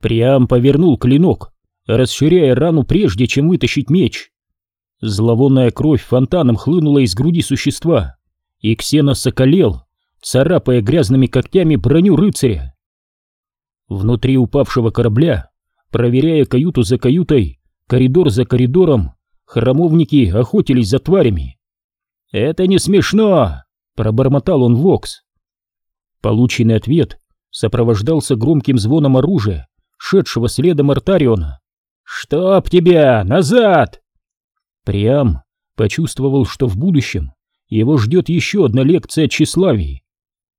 Прям повернул клинок, расширяя рану прежде, чем вытащить меч. Зловонная кровь фонтаном хлынула из груди существа, и Ксенос околел, царапая грязными когтями броню рыцаря. Внутри упавшего корабля, проверяя каюту за каютой, коридор за коридором, храмовники охотились за тварями. «Это не смешно!» — пробормотал он Вокс. Полученный ответ сопровождался громким звоном оружия, шедшего следом Артариона. «Чтоб тебя! Назад!» Приам почувствовал, что в будущем его ждет еще одна лекция тщеславии.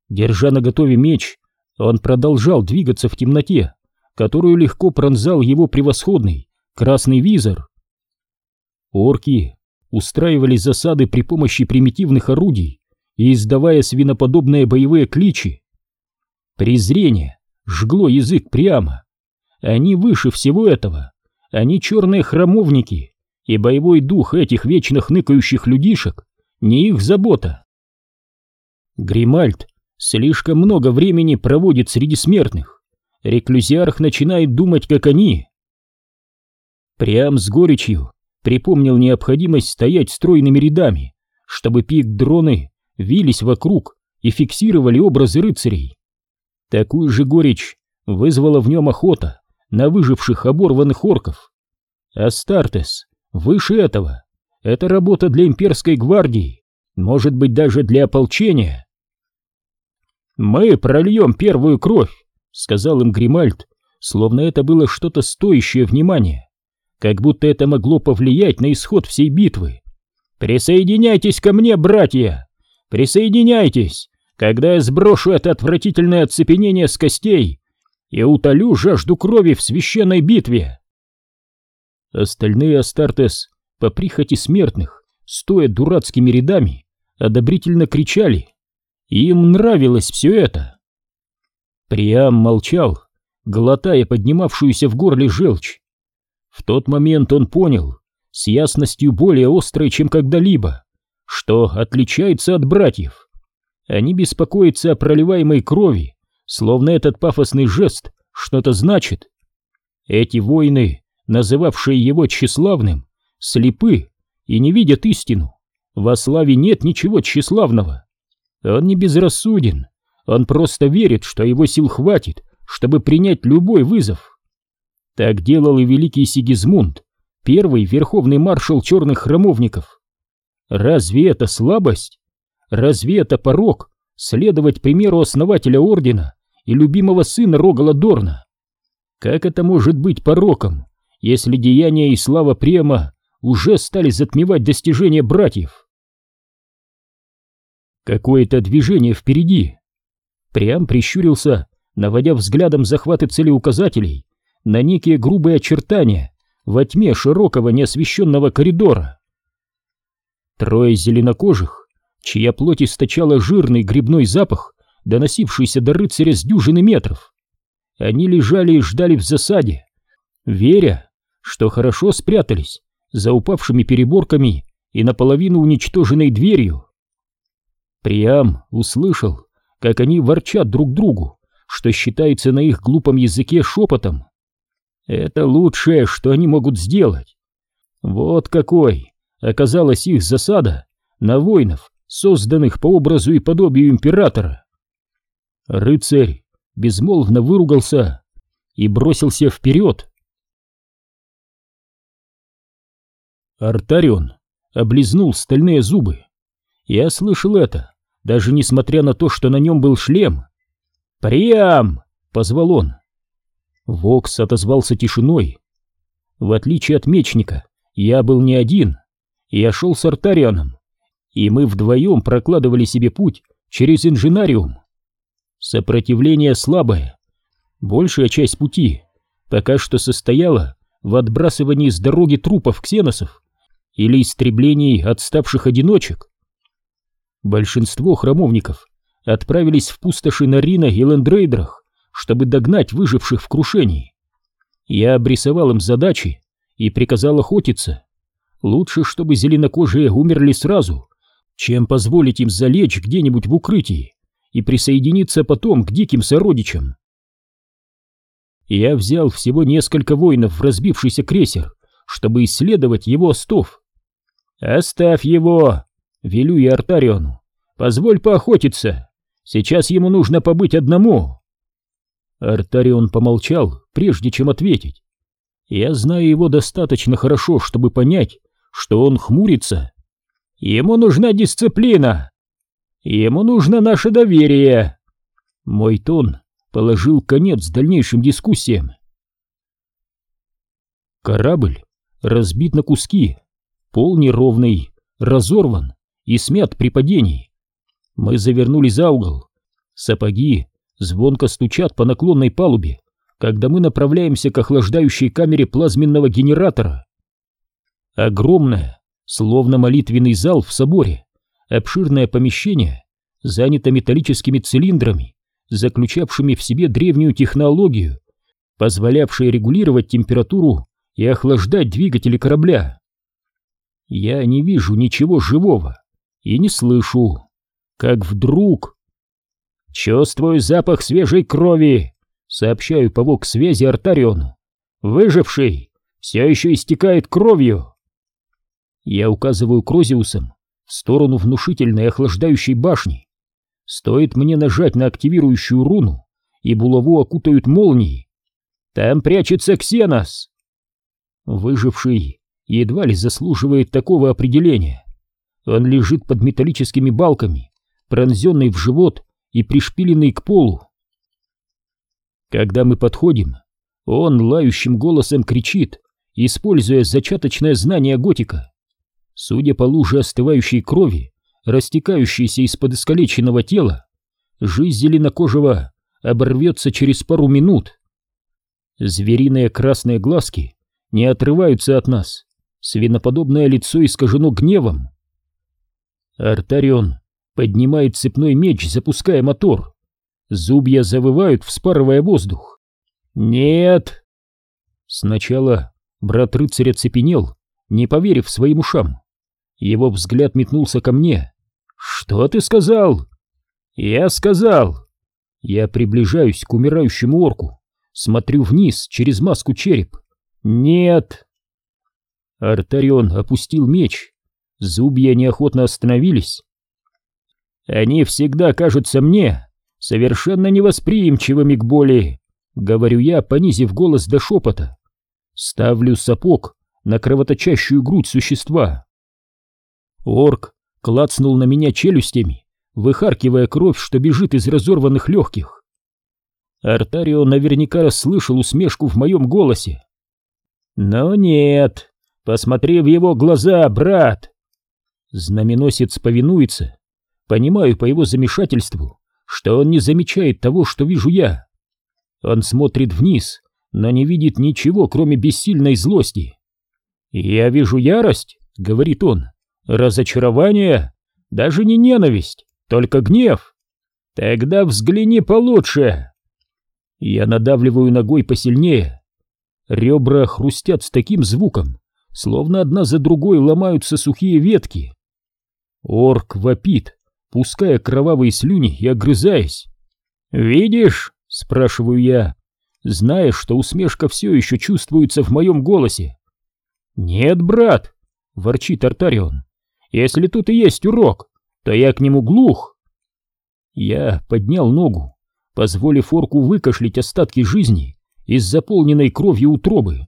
Держа наготове меч, он продолжал двигаться в темноте, которую легко пронзал его превосходный красный визор. Орки устраивали засады при помощи примитивных орудий и издавая свиноподобные боевые кличи. Презрение жгло язык прямо. Они выше всего этого. Они черные храмовники, и боевой дух этих вечных ныкающих людишек не их забота. Гримальд слишком много времени проводит среди смертных. Реклюзиарх начинает думать, как они. Прям с горечью припомнил необходимость стоять стройными рядами, чтобы пик-дроны вились вокруг и фиксировали образы рыцарей. Такую же горечь вызвала в нем охота на выживших оборванных орков. Астартес выше этого. Это работа для имперской гвардии, может быть даже для ополчения. «Мы прольем первую кровь», — сказал им Гримальд, словно это было что-то стоящее внимания, как будто это могло повлиять на исход всей битвы. «Присоединяйтесь ко мне, братья! Присоединяйтесь, когда я сброшу это отвратительное оцепенение с костей и утолю жажду крови в священной битве!» Остальные Астартес по прихоти смертных, стоя дурацкими рядами, одобрительно кричали. Им нравилось все это. Приам молчал, глотая поднимавшуюся в горле желчь. В тот момент он понял, с ясностью более острой, чем когда-либо, что отличается от братьев. Они беспокоятся о проливаемой крови, словно этот пафосный жест что-то значит. Эти воины, называвшие его тщеславным, слепы и не видят истину. Во славе нет ничего тщеславного. Он не безрассуден, он просто верит, что его сил хватит, чтобы принять любой вызов. Так делал и великий Сигизмунд, первый верховный маршал черных храмовников. Разве это слабость? Разве это порог следовать примеру основателя ордена и любимого сына Рогала Дорна? Как это может быть пороком, если деяния и слава Према уже стали затмевать достижения братьев. Какое-то движение впереди. Прям прищурился, наводя взглядом захваты целеуказателей на некие грубые очертания во тьме широкого неосвещенного коридора. Трое зеленокожих, чья плоть источала жирный грибной запах, доносившийся до рыцаря с дюжины метров. Они лежали и ждали в засаде, веря, что хорошо спрятались за упавшими переборками и наполовину уничтоженной дверью. Приам услышал, как они ворчат друг другу, что считается на их глупом языке шепотом. Это лучшее, что они могут сделать. Вот какой оказалась их засада на воинов, созданных по образу и подобию императора. Рыцарь безмолвно выругался и бросился вперед, Артарион облизнул стальные зубы. Я слышал это, даже несмотря на то, что на нем был шлем. «Приам!» — позвал он. Вокс отозвался тишиной. В отличие от мечника, я был не один. Я шел с Артарианом, и мы вдвоем прокладывали себе путь через инженариум. Сопротивление слабое. Большая часть пути пока что состояла в отбрасывании с дороги трупов ксеносов или истреблений отставших одиночек. Большинство храмовников отправились в пустоши на Рина и Лендрейдрах, чтобы догнать выживших в крушении. Я обрисовал им задачи и приказал охотиться. Лучше, чтобы зеленокожие умерли сразу, чем позволить им залечь где-нибудь в укрытии и присоединиться потом к диким сородичам. я взял всего несколько воинов в разбившийся крейсер, чтобы исследовать его остов. «Оставь его!» — велю я Артариону. «Позволь поохотиться. Сейчас ему нужно побыть одному». Артарион помолчал, прежде чем ответить. Я знаю его достаточно хорошо, чтобы понять, что он хмурится. Ему нужна дисциплина. Ему нужно наше доверие. Мой тон положил конец дальнейшим дискуссиям. Корабль разбит на куски, пол неровный, разорван и смят при падении. Мы завернули за угол. Сапоги звонко стучат по наклонной палубе, когда мы направляемся к охлаждающей камере плазменного генератора. Огромное, словно молитвенный зал в соборе, обширное помещение занято металлическими цилиндрами, заключавшими в себе древнюю технологию, позволявшую регулировать температуру и охлаждать двигатели корабля. Я не вижу ничего живого и не слышу, как вдруг... «Чувствую запах свежей крови!» — сообщаю по вок-связи Артариону. «Выживший все еще истекает кровью!» Я указываю Крозиусом в сторону внушительной охлаждающей башни, Стоит мне нажать на активирующую руну, и булаву окутают молнии. Там прячется Ксенос. Выживший едва ли заслуживает такого определения. Он лежит под металлическими балками, пронзенный в живот и пришпиленный к полу. Когда мы подходим, он лающим голосом кричит, используя зачаточное знание готика. Судя по луже остывающей крови, растекающийся из-под искалеченного тела, жизнь зеленокожего оборвется через пару минут. Звериные красные глазки не отрываются от нас, свиноподобное лицо искажено гневом. Артарион поднимает цепной меч, запуская мотор. Зубья завывают, вспарывая воздух. «Нет!» Сначала брат рыцаря цепенел, не поверив своим ушам. Его взгляд метнулся ко мне. «Что ты сказал?» «Я сказал!» Я приближаюсь к умирающему орку, смотрю вниз через маску череп. «Нет!» Артарион опустил меч. Зубья неохотно остановились. «Они всегда кажутся мне совершенно невосприимчивыми к боли», — говорю я, понизив голос до шепота. Ставлю сапог на кровоточащую грудь существа. Орк клацнул на меня челюстями, выхаркивая кровь, что бежит из разорванных легких. Артарио наверняка расслышал усмешку в моем голосе. «Но нет, посмотри в его глаза, брат!» Знаменосец повинуется. Понимаю по его замешательству, что он не замечает того, что вижу я. Он смотрит вниз, но не видит ничего, кроме бессильной злости. «Я вижу ярость», — говорит он, Разочарование? Даже не ненависть, только гнев. Тогда взгляни получше. Я надавливаю ногой посильнее. Ребра хрустят с таким звуком, словно одна за другой ломаются сухие ветки. Орк вопит, пуская кровавые слюни и огрызаясь. «Видишь?» — спрашиваю я, зная, что усмешка все еще чувствуется в моем голосе. «Нет, брат!» — ворчит Артарион. Если тут и есть урок, то я к нему глух. Я поднял ногу, позволив орку выкашлять остатки жизни из заполненной кровью утробы.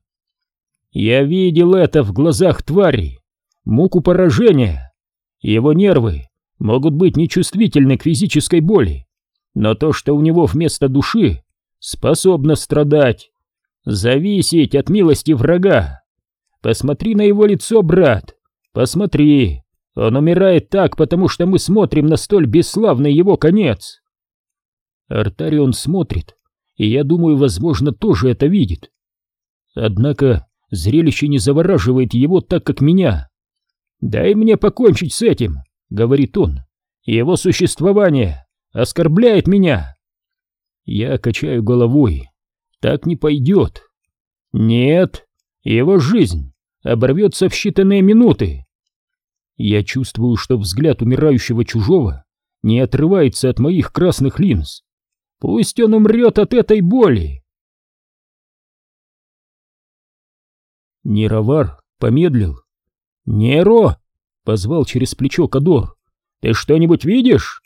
Я видел это в глазах твари, муку поражения. Его нервы могут быть нечувствительны к физической боли, но то, что у него вместо души, способно страдать, зависеть от милости врага. Посмотри на его лицо, брат, посмотри. Он умирает так, потому что мы смотрим на столь бесславный его конец. Артарион смотрит, и я думаю, возможно, тоже это видит. Однако зрелище не завораживает его так, как меня. «Дай мне покончить с этим», — говорит он. «Его существование оскорбляет меня». Я качаю головой. Так не пойдет. Нет, его жизнь оборвется в считанные минуты. Я чувствую, что взгляд умирающего чужого не отрывается от моих красных линз. Пусть он умрет от этой боли. Неровар помедлил. «Неро!» — позвал через плечо Кадор. «Ты что-нибудь видишь?»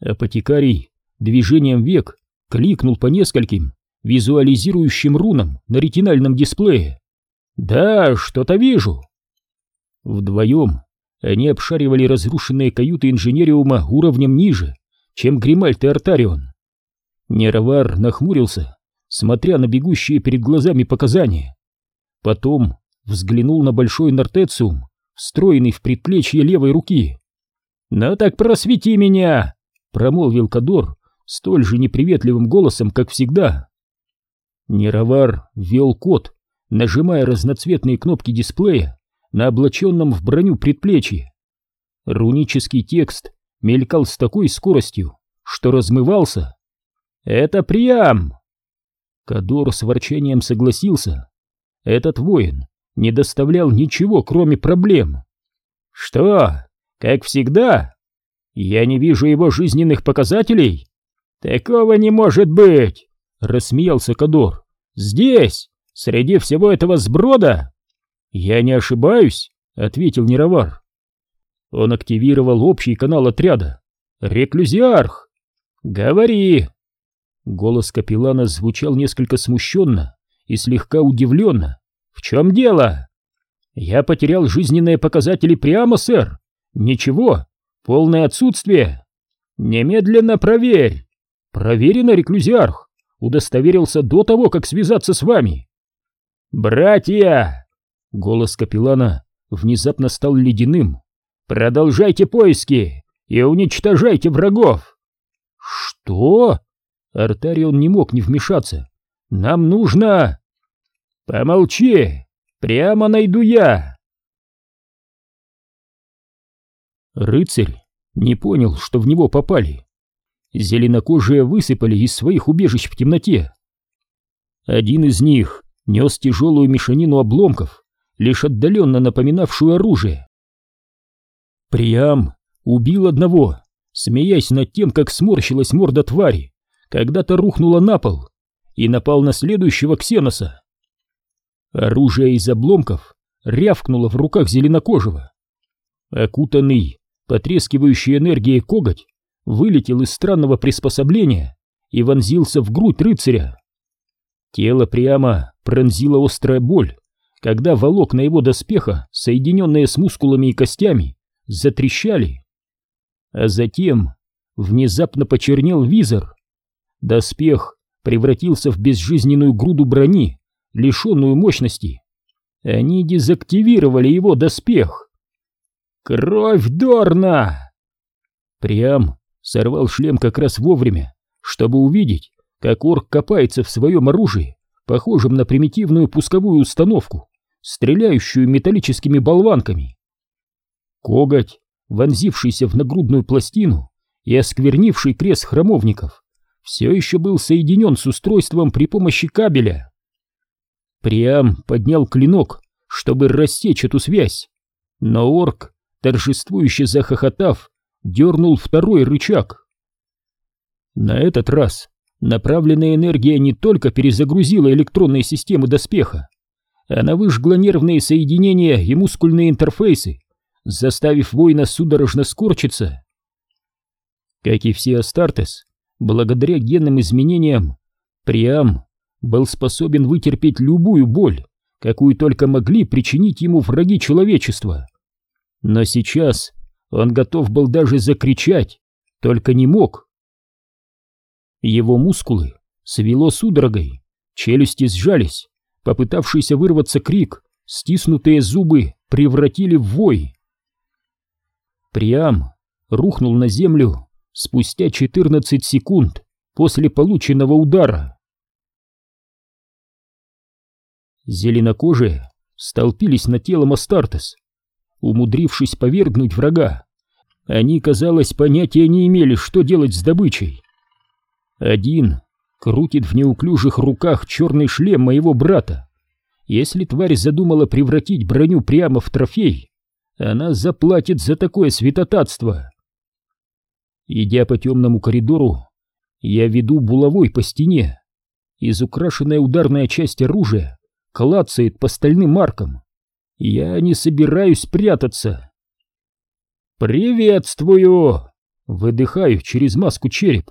Апотекарий движением век кликнул по нескольким визуализирующим рунам на ретинальном дисплее. «Да, что-то вижу!» Вдвоем они обшаривали разрушенные каюты инженериума уровнем ниже, чем Гримальт и Артарион. Неровар нахмурился, смотря на бегущие перед глазами показания. Потом взглянул на большой нортециум, встроенный в предплечье левой руки. «Ну так просвети меня!» — промолвил Кадор столь же неприветливым голосом, как всегда. Неровар ввел код, нажимая разноцветные кнопки дисплея на облаченном в броню предплечье. Рунический текст мелькал с такой скоростью, что размывался. «Это Приам!» Кадор с ворчанием согласился. Этот воин не доставлял ничего, кроме проблем. «Что, как всегда? Я не вижу его жизненных показателей?» «Такого не может быть!» — рассмеялся Кадор. «Здесь, среди всего этого сброда?» «Я не ошибаюсь», — ответил Неровар. Он активировал общий канал отряда. «Реклюзиарх!» «Говори!» Голос капеллана звучал несколько смущенно и слегка удивленно. «В чем дело?» «Я потерял жизненные показатели прямо, сэр. Ничего, полное отсутствие. Немедленно проверь!» «Проверено, реклюзиарх. Удостоверился до того, как связаться с вами». «Братья!» Голос капеллана внезапно стал ледяным. «Продолжайте поиски и уничтожайте врагов!» «Что?» Артарион не мог не вмешаться. «Нам нужно...» «Помолчи! Прямо найду я!» Рыцарь не понял, что в него попали. Зеленокожие высыпали из своих убежищ в темноте. Один из них нес тяжелую мешанину обломков, лишь отдаленно напоминавшую оружие. Приам убил одного, смеясь над тем, как сморщилась морда твари, когда-то рухнула на пол, и напал на следующего ксеноса. Оружие из обломков рявкнуло в руках зеленокожего. Окутанный, потрескивающей энергией коготь вылетел из странного приспособления и вонзился в грудь рыцаря. Тело прямо пронзила острая боль, когда волокна его доспеха, соединенные с мускулами и костями, затрещали. А затем внезапно почернел визор. Доспех превратился в безжизненную груду брони, лишенную мощности. Они дезактивировали его доспех. «Кровь Дорна!» Прям сорвал шлем как раз вовремя, чтобы увидеть, как орк копается в своем оружии, похожем на примитивную пусковую установку, стреляющую металлическими болванками. Коготь, вонзившийся в нагрудную пластину и осквернивший крест храмовников, все еще был соединен с устройством при помощи кабеля. Приам поднял клинок, чтобы рассечь эту связь, но орк, торжествующе захохотав, дернул второй рычаг. На этот раз направленная энергия не только перезагрузила электронные системы доспеха, она выжгла нервные соединения и мускульные интерфейсы, заставив воина судорожно скорчиться. Как и все Астартес, благодаря генным изменениям, Приам был способен вытерпеть любую боль, какую только могли причинить ему враги человечества. Но сейчас он готов был даже закричать, только не мог. Его мускулы свело судорогой, челюсти сжались, попытавшийся вырваться крик, стиснутые зубы превратили в вой. Приам рухнул на землю спустя 14 секунд после полученного удара. Зеленокожие столпились над телом Астартес, умудрившись повергнуть врага. Они, казалось, понятия не имели, что делать с добычей. Один крутит в неуклюжих руках черный шлем моего брата. Если тварь задумала превратить броню прямо в трофей, она заплатит за такое святотатство. Идя по темному коридору, я веду булавой по стене. Изукрашенная ударная часть оружия клацает по стальным маркам. Я не собираюсь прятаться. «Приветствую!» — выдыхаю через маску череп.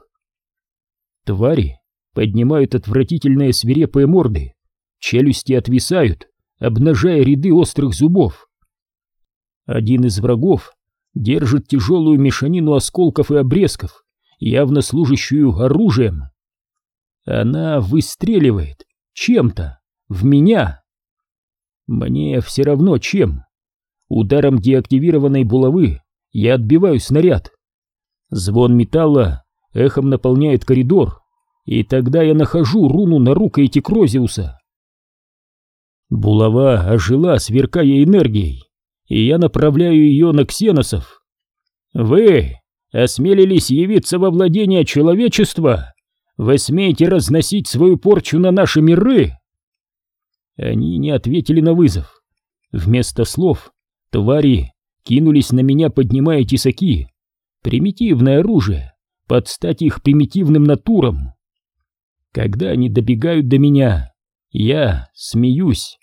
Твари поднимают отвратительные свирепые морды, челюсти отвисают, обнажая ряды острых зубов. Один из врагов держит тяжелую мешанину осколков и обрезков, явно служащую оружием. Она выстреливает чем-то в меня. Мне все равно чем. Ударом деактивированной булавы я отбиваю снаряд. Звон металла эхом наполняет коридор, и тогда я нахожу руну на рукояти Крозиуса. Булава ожила, сверкая энергией, и я направляю ее на ксеносов. «Вы осмелились явиться во владение человечества? Вы смеете разносить свою порчу на наши миры?» Они не ответили на вызов. Вместо слов твари кинулись на меня, поднимая тесаки. Примитивное оружие, под стать их примитивным натурам. Когда они добегают до меня, я смеюсь.